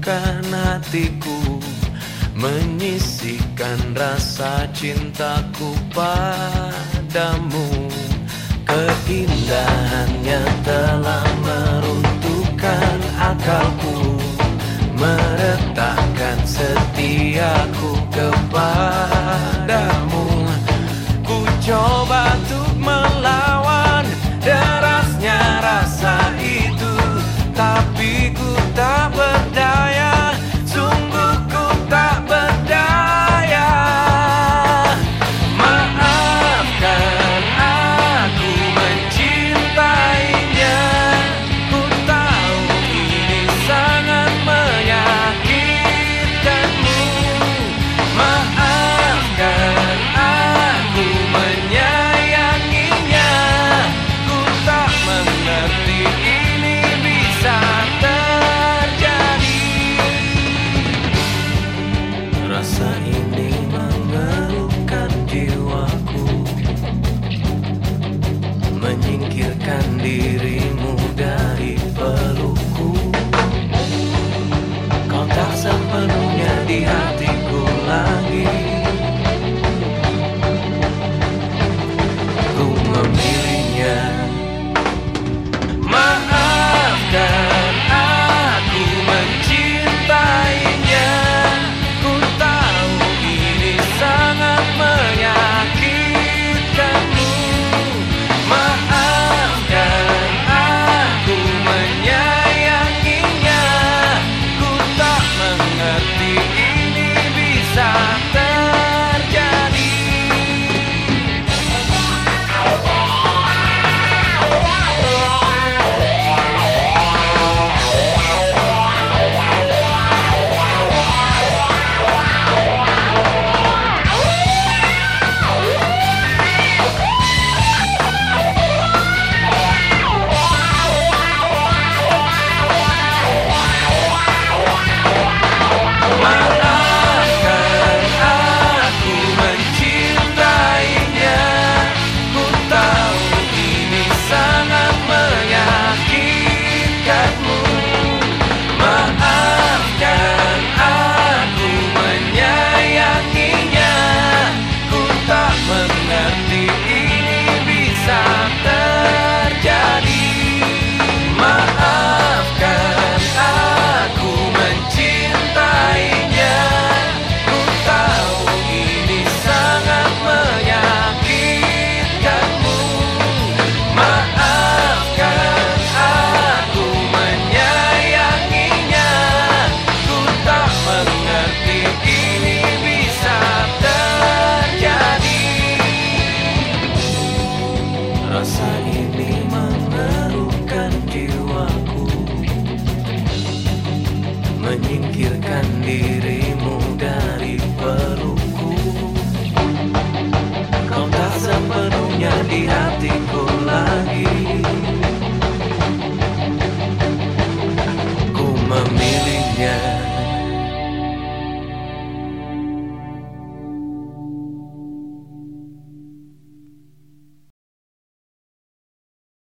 meluluhkan hatiku Menyisikan rasa cintaku padamu. Keindahannya telah meruntuhkan akalku Meretakkan kepada rasa ini mengerukkan jiwaku. Menyingkirkan dirimu dari perut.